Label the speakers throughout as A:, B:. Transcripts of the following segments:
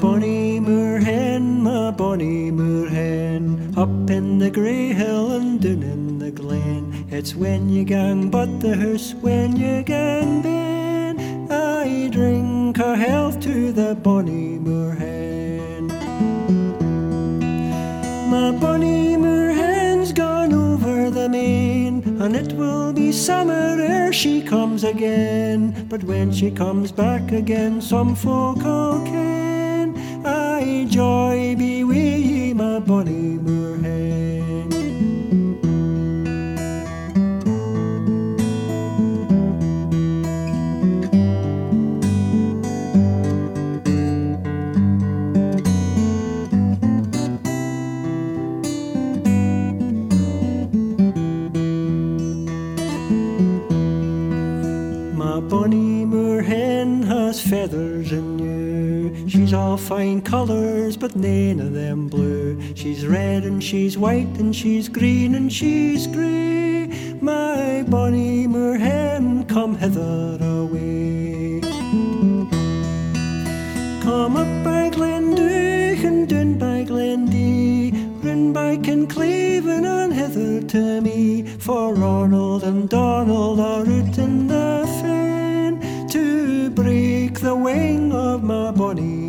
A: bonny moor hen, my bonny moor hen, up in the grey hill and down in the glen. It's when you gang but the hearse, when you gang ben. I drink a health to the bonny moor hen. My bonny moor hen's gone over the main, and it will be summer ere she comes again. But when she comes back again, some folk'll ken my joy be wi ye ma bonny moorhen. Ma bonny moorhen has feathers all fine colours, but none of them blue. She's red and she's white and she's green and she's grey. My bonny moor hen, come hither away. Come up by Glendhu and down by Glendee, run by Kincleven and hither to me. For Ronald and Donald are out in the fen to break the wing of my bonny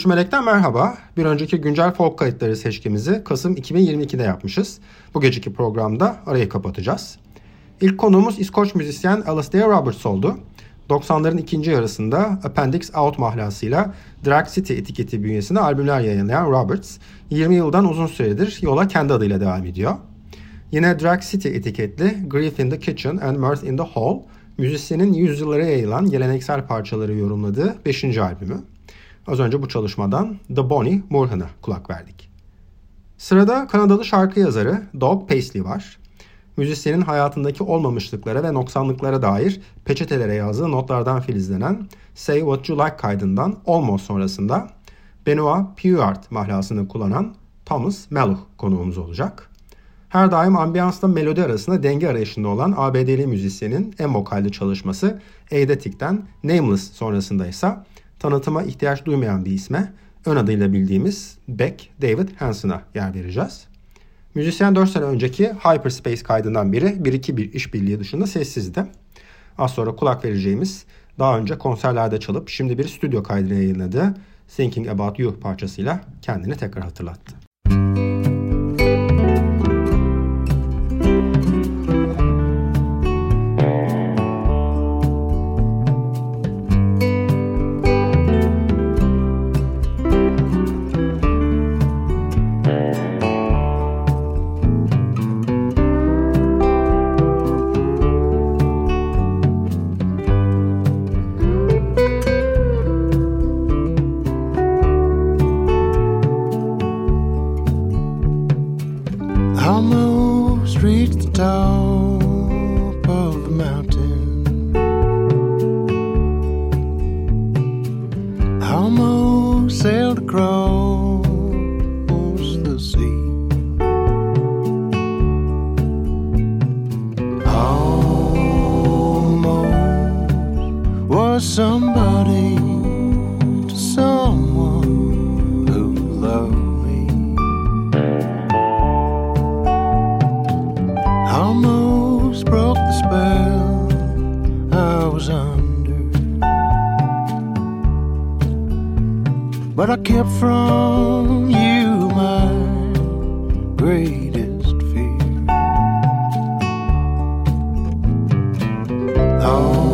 B: 13 Melek'ten merhaba. Bir önceki güncel folk kayıtları seçkimizi Kasım 2022'de yapmışız. Bu geceki programda arayı kapatacağız. İlk konuğumuz İskoç müzisyen Alastair Roberts oldu. 90'ların ikinci yarısında Appendix Out mahlasıyla Drag City etiketi bünyesinde albümler yayınlayan Roberts, 20 yıldan uzun süredir yola kendi adıyla devam ediyor. Yine Drag City etiketli Grief in the Kitchen and Mirth in the Hall, müzisyenin yüzyıllara yayılan geleneksel parçaları yorumladığı 5. albümü. Az önce bu çalışmadan The Bonnie Moorhen'a kulak verdik. Sırada Kanadalı şarkı yazarı Doug Paisley var. Müzisyenin hayatındaki olmamışlıklara ve noksanlıklara dair peçetelere yazdığı notlardan filizlenen Say What You Like kaydından Almost sonrasında Benoit Puart mahlasını kullanan Thomas Meluh konuğumuz olacak. Her daim ambiyansla melodi arasında denge arayışında olan ABD'li müzisyenin en vokalli çalışması Eidetik'ten Nameless sonrasında ise tanıtıma ihtiyaç duymayan bir isme ön adıyla bildiğimiz Beck David Hansen'a yer vereceğiz. Müzisyen 4 sene önceki Hyperspace kaydından biri 1-2 bir işbirliği dışında sessizdi. Az sonra kulak vereceğimiz daha önce konserlerde çalıp şimdi bir stüdyo kaydını yayınladığı Thinking About You parçasıyla kendini tekrar hatırlattı.
C: Oh.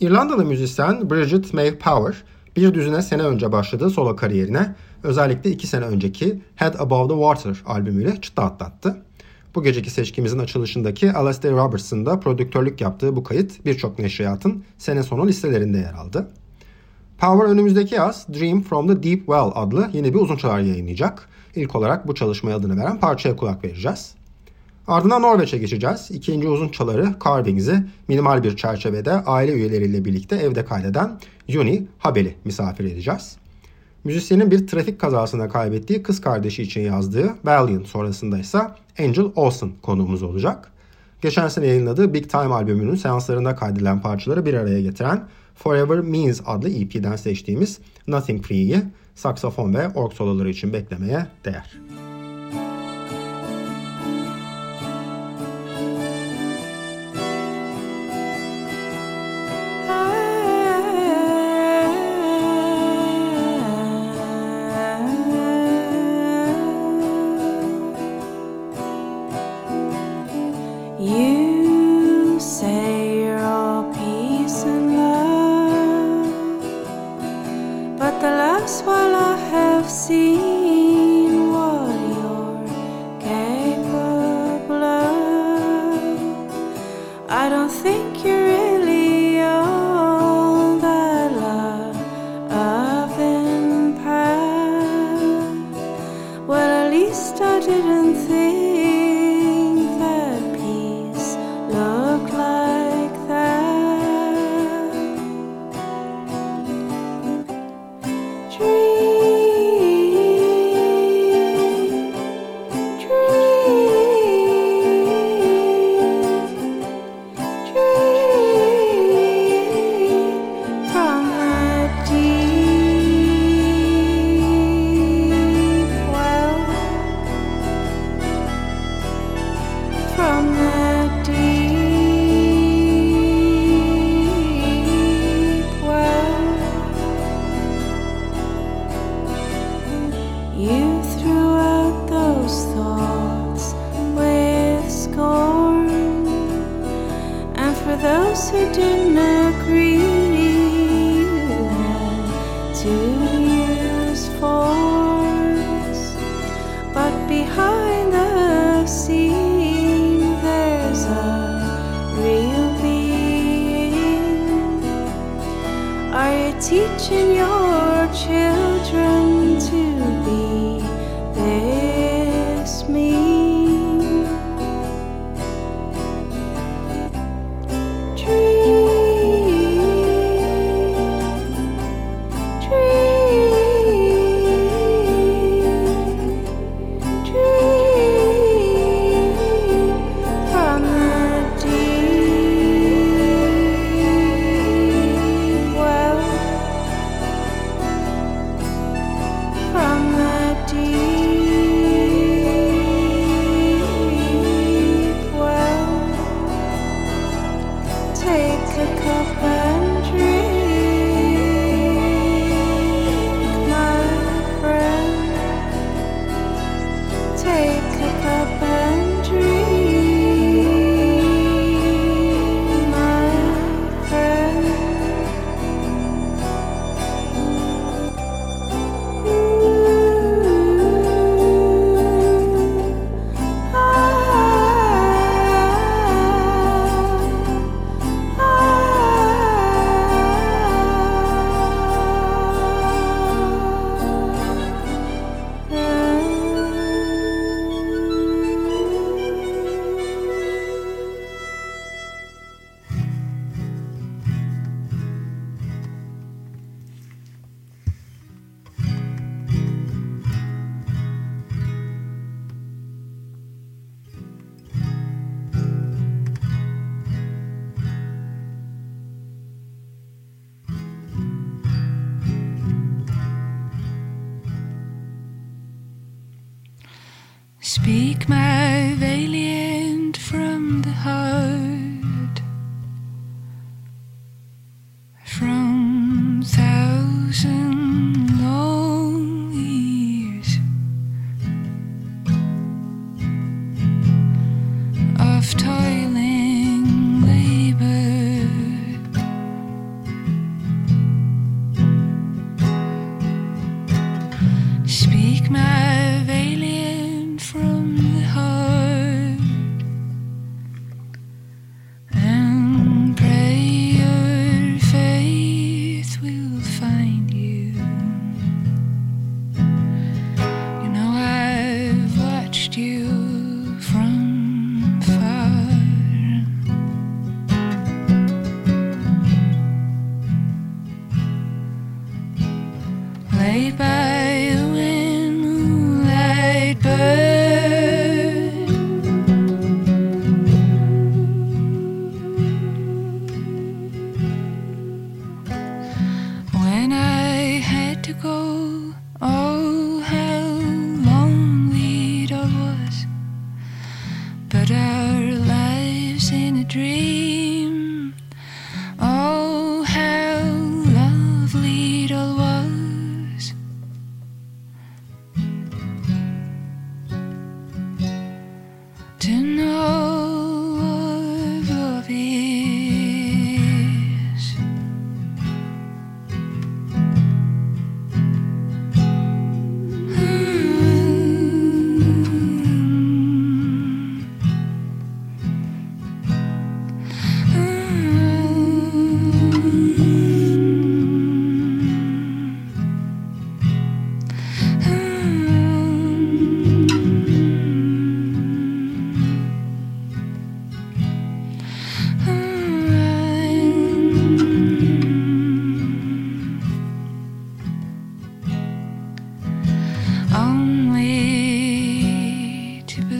B: İrlandalı müzisyen Bridget May Power bir düzine sene önce başladığı solo kariyerine özellikle iki sene önceki Head Above the Water albümüyle çıta atlattı. Bu geceki seçkimizin açılışındaki Alastair Roberts'ın da prodüktörlük yaptığı bu kayıt birçok neşriyatın sene sonu listelerinde yer aldı. Power önümüzdeki yaz Dream from the Deep Well adlı yeni bir uzun çalar yayınlayacak. İlk olarak bu çalışmaya adını veren parçaya kulak vereceğiz. Ardından Norveç'e geçeceğiz. İkinci uzun çaları Carvings'i minimal bir çerçevede aile üyeleriyle birlikte evde kaydeden Juni Habel'i misafir edeceğiz. Müzisyenin bir trafik kazasında kaybettiği kız kardeşi için yazdığı Valiant sonrasında ise Angel Olsen konuğumuz olacak. Geçen sene yayınladığı Big Time albümünün seanslarında kaydedilen parçaları bir araya getiren Forever Means adlı EP'den seçtiğimiz Nothing Free'yi saksafon ve org soloları için beklemeye değer.
D: You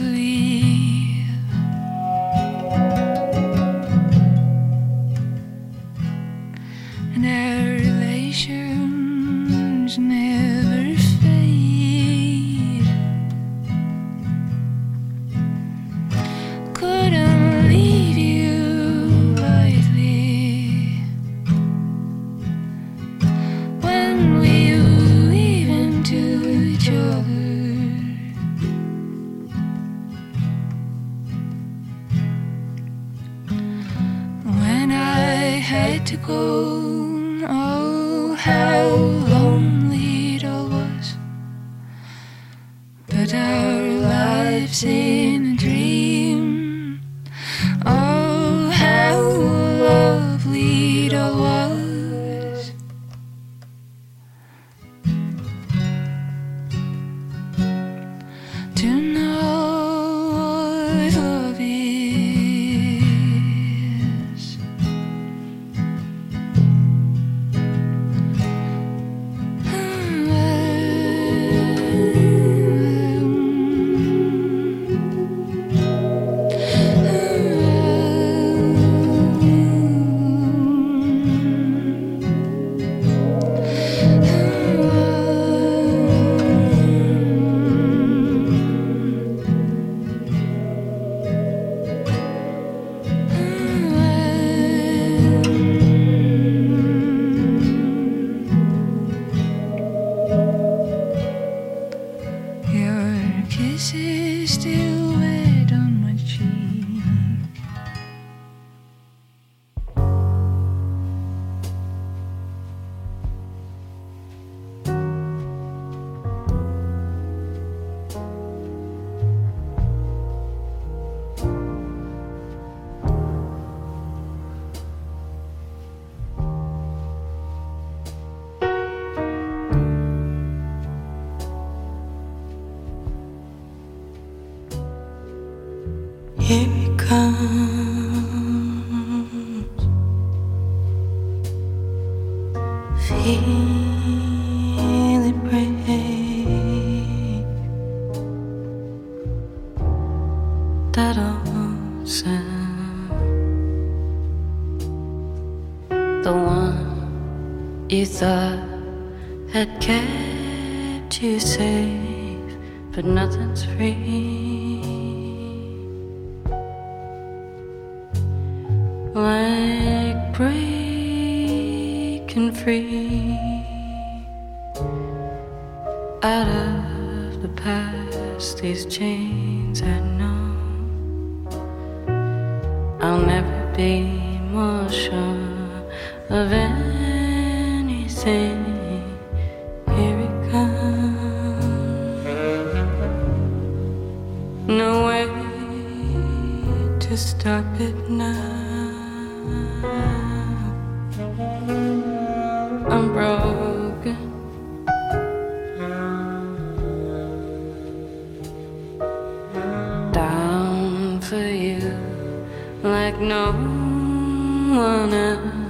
E: you.
F: Still
D: like no one else.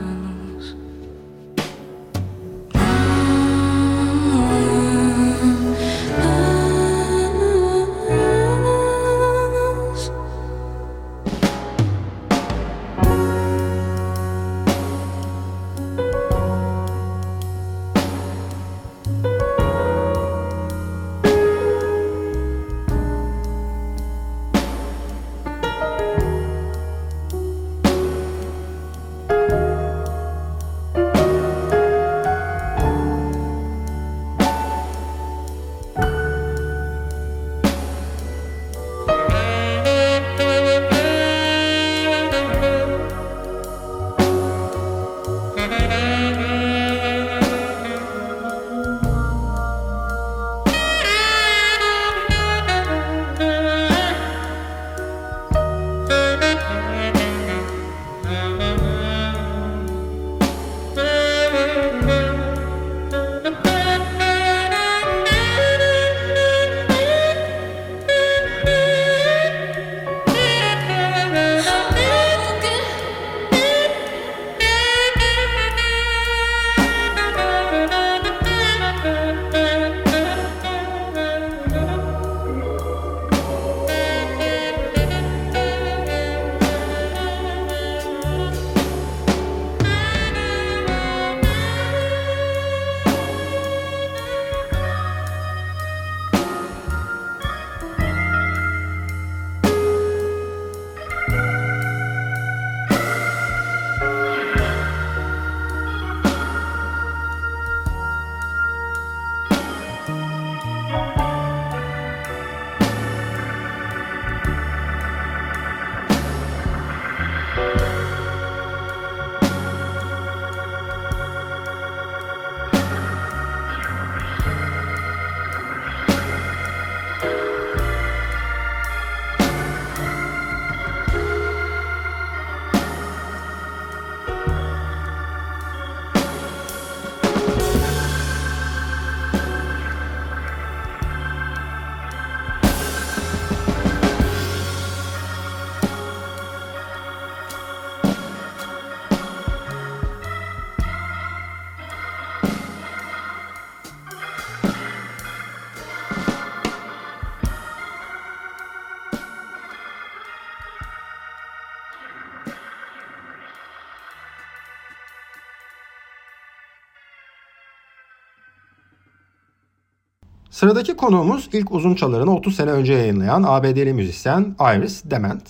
G: Sıradaki konuğumuz ilk uzun çalarını 30 sene önce yayınlayan ABD'li müzisyen Iris Dement.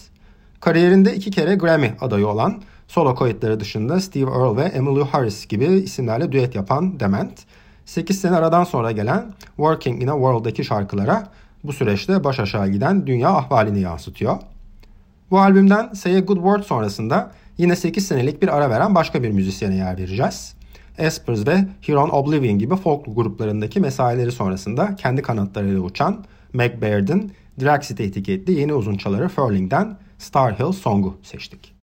G: Kariyerinde iki kere Grammy adayı olan solo kayıtları dışında Steve Earle ve Emmylou Harris gibi isimlerle düet yapan Dement, 8 sene aradan sonra gelen Working in a World'daki şarkılara bu süreçte baş aşağı giden dünya ahvalini yansıtıyor. Bu albümden Say a Good Word sonrasında yine 8 senelik bir ara veren başka bir müzisyene yer vereceğiz. Espers ve Huron Oblivion gibi folk gruplarındaki mesaileri sonrasında kendi kanatlarıyla uçan Meg Baird'in Draxit etiketli yeni uzun çaları Furling'den Star Hill Song'u seçtik.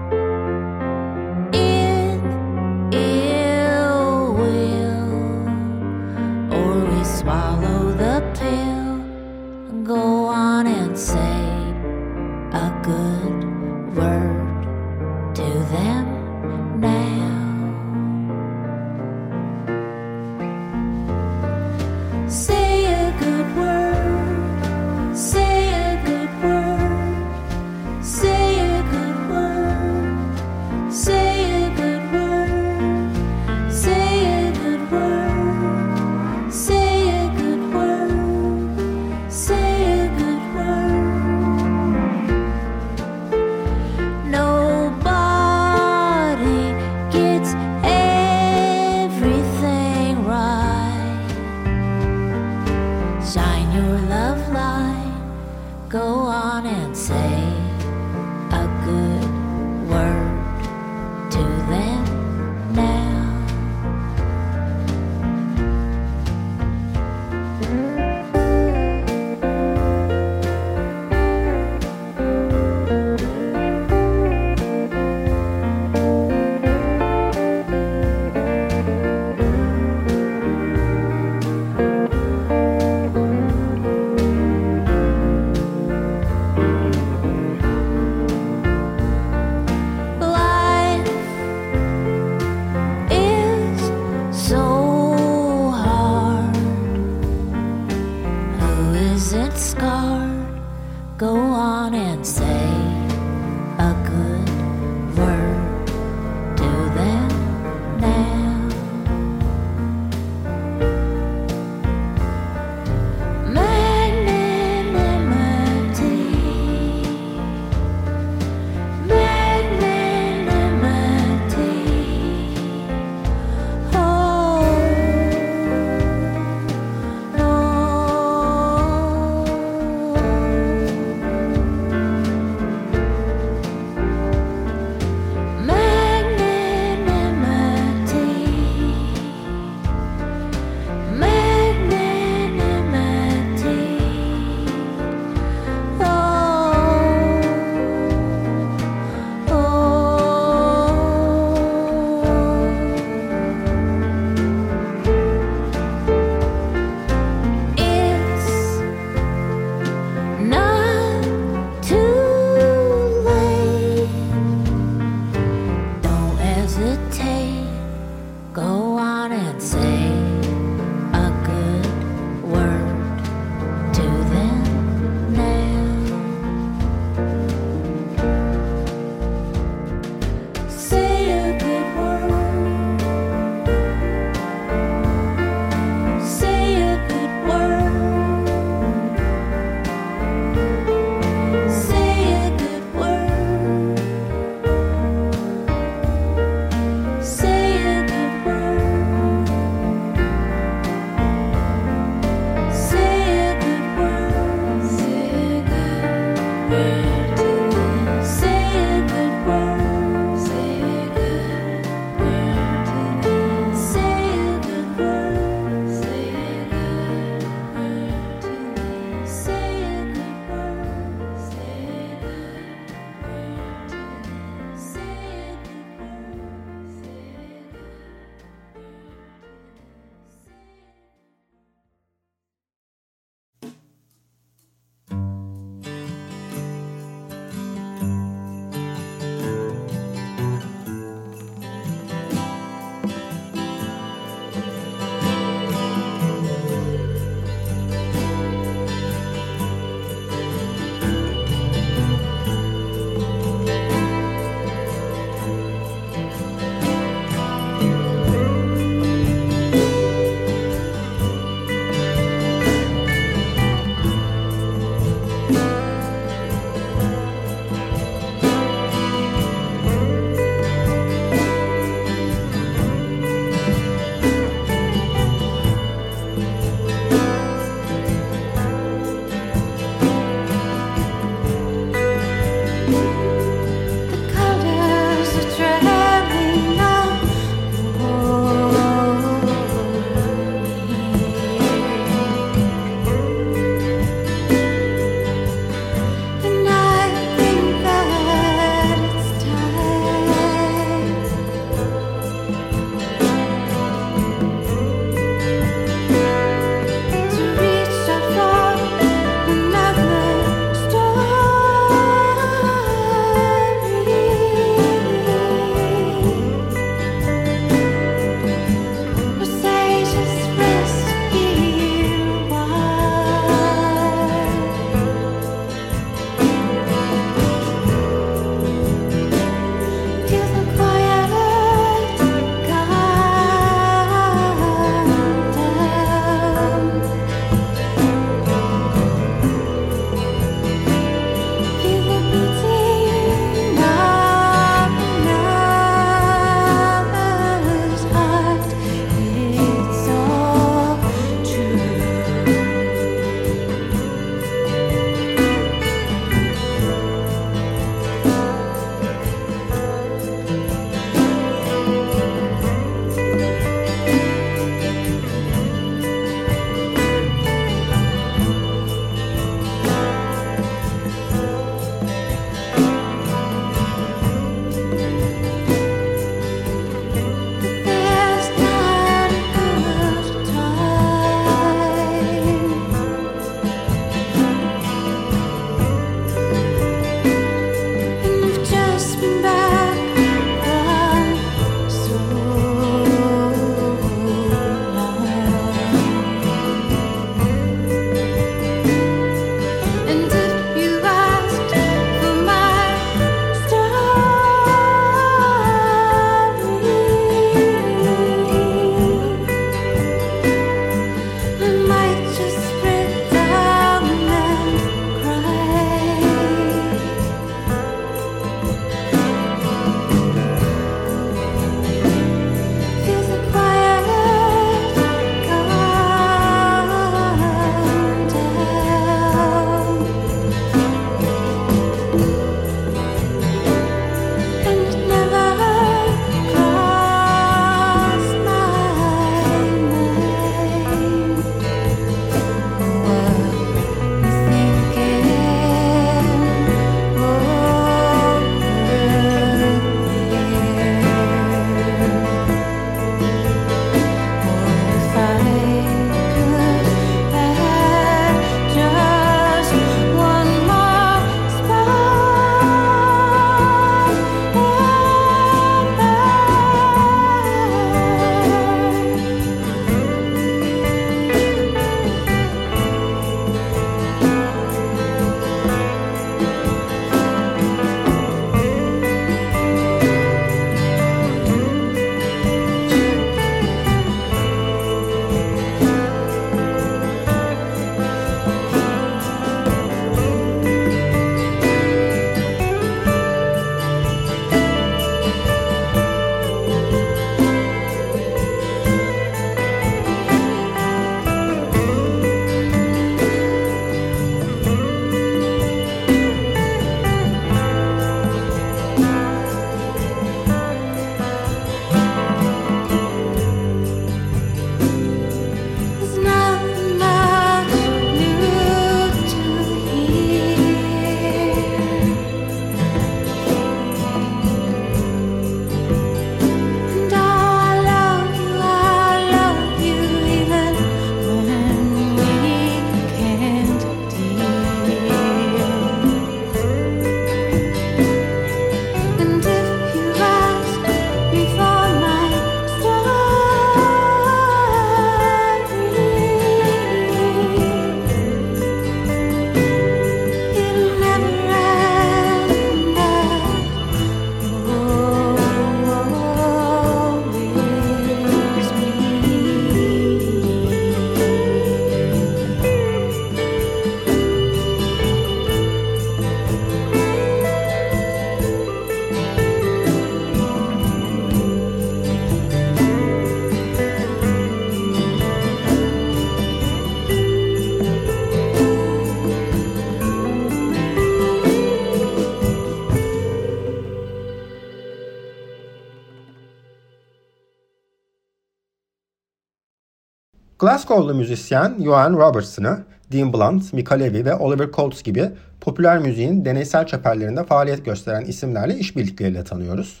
B: Glasgow'lu müzisyen Johan Robertson'ı Dean Blunt, Mika Levy ve Oliver Coates gibi popüler müziğin deneysel çeperlerinde faaliyet gösteren isimlerle işbirlikleriyle tanıyoruz.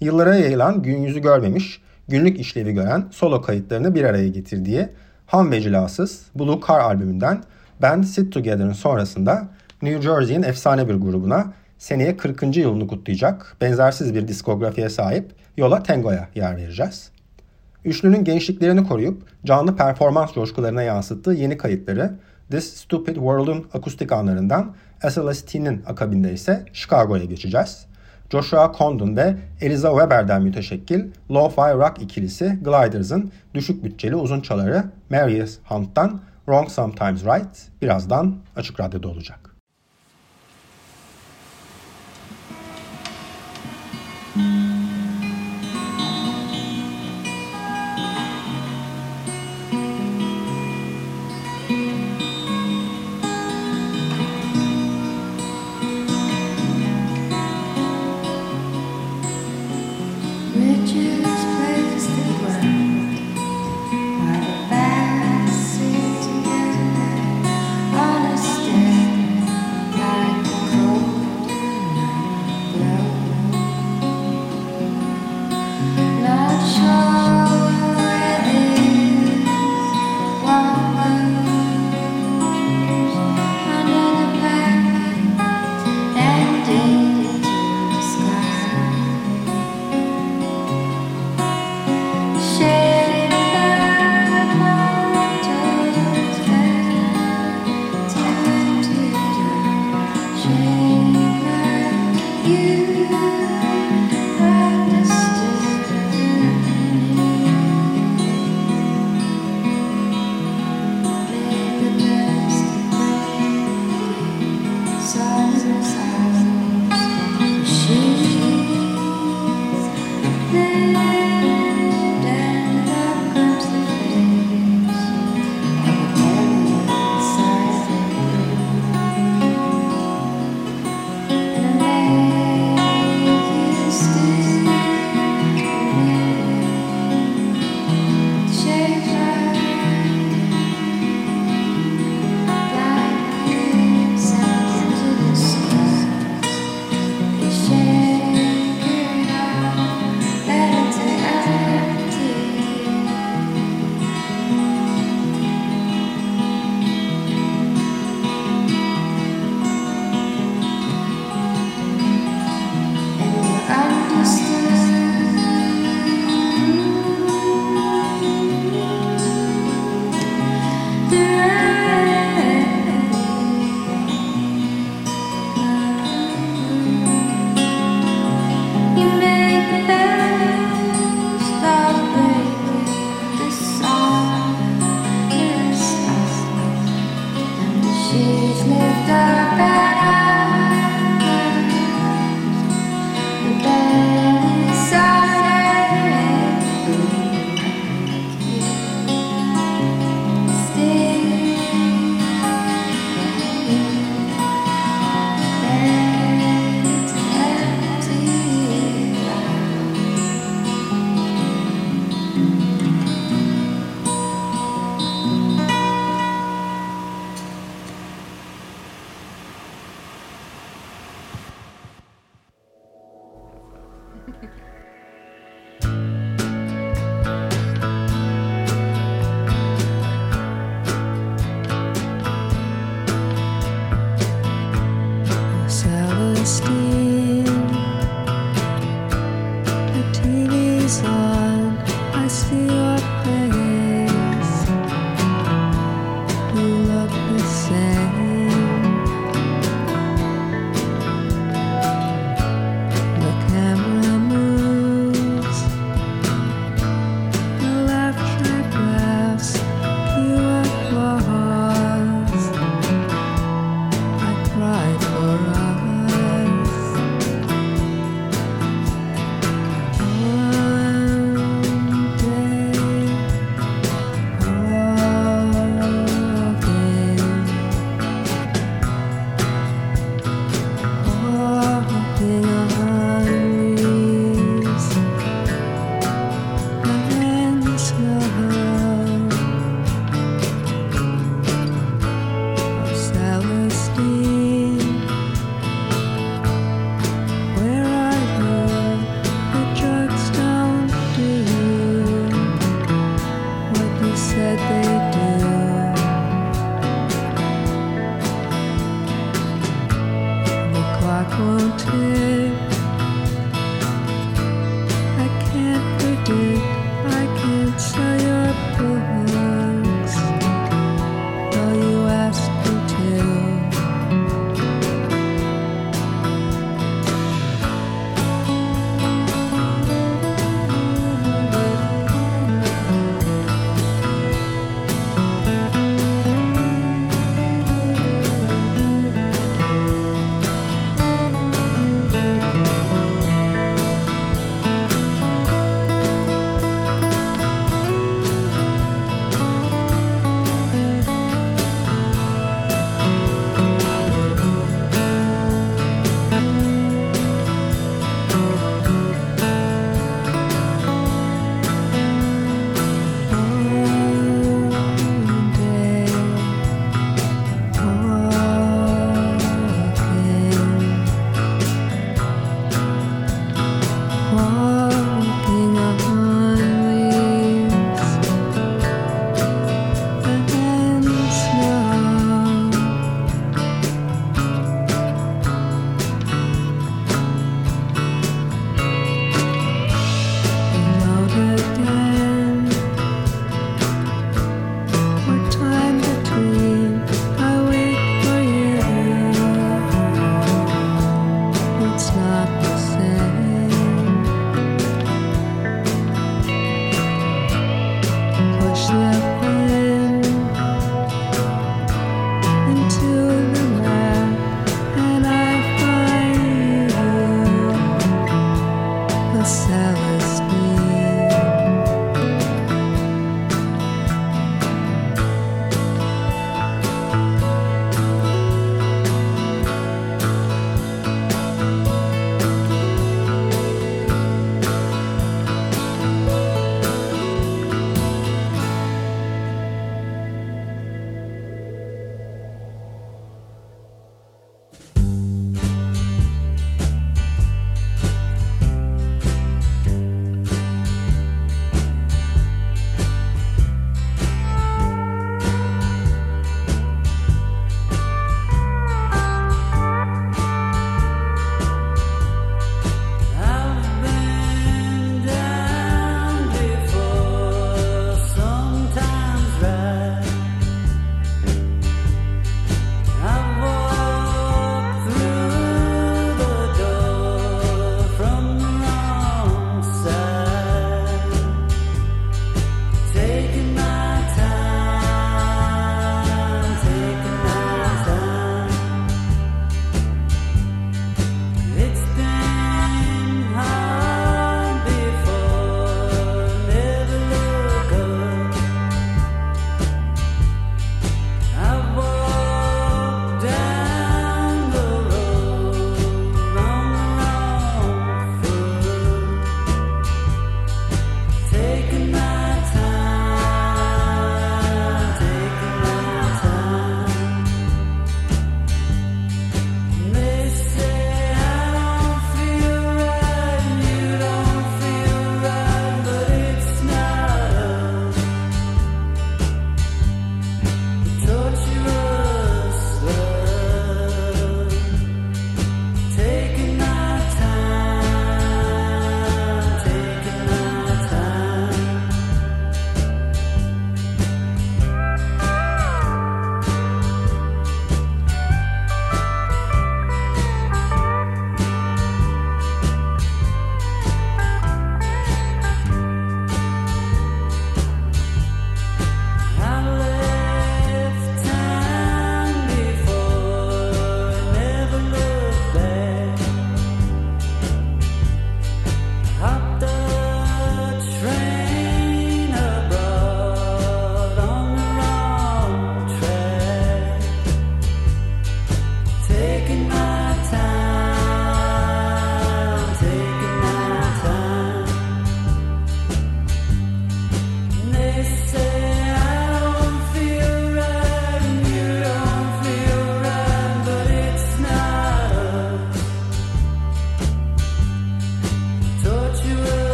B: Yıllara yayılan gün yüzü görmemiş, günlük işlevi gören solo kayıtlarını bir araya getirdiği ham ve cilasız Blue Car albümünden Band Sit Together'ın sonrasında New Jersey'in efsane bir grubuna seneye 40. yılını kutlayacak benzersiz bir diskografiye sahip Yola Tango'ya yer vereceğiz. Üçlünün gençliklerini koruyup canlı performans coşkularına yansıttığı yeni kayıtları This Stupid World'un akustik anlarından SLST'nin akabinde ise Chicago'ya geçeceğiz. Joshua Condon ve Eliza Weber'den müteşekkil lo-fi rock ikilisi Gliders'ın düşük bütçeli uzun çaları Marius Hunt'tan Wrong Sometimes Right birazdan Açık Radyo'da olacak.
F: Riches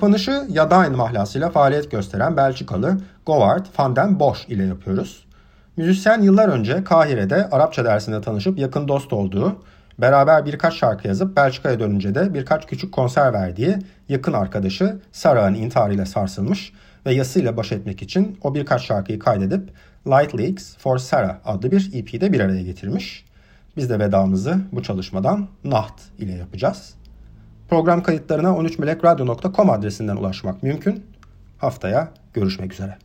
B: Kapanışı Yadain mahlasıyla faaliyet gösteren Belçikalı Govard van den Bosch ile yapıyoruz. Müzisyen yıllar önce Kahire'de Arapça dersinde tanışıp yakın dost olduğu, beraber birkaç şarkı yazıp Belçika'ya dönünce de birkaç küçük konser verdiği yakın arkadaşı Sarah'ın intiharıyla sarsılmış ve yasıyla baş etmek için o birkaç şarkıyı kaydedip Light Leaks for Sarah adlı bir EP'de bir araya getirmiş. Biz de vedamızı bu çalışmadan Naht ile yapacağız. Program kayıtlarına 13melekradyo.com adresinden ulaşmak mümkün. Haftaya görüşmek üzere.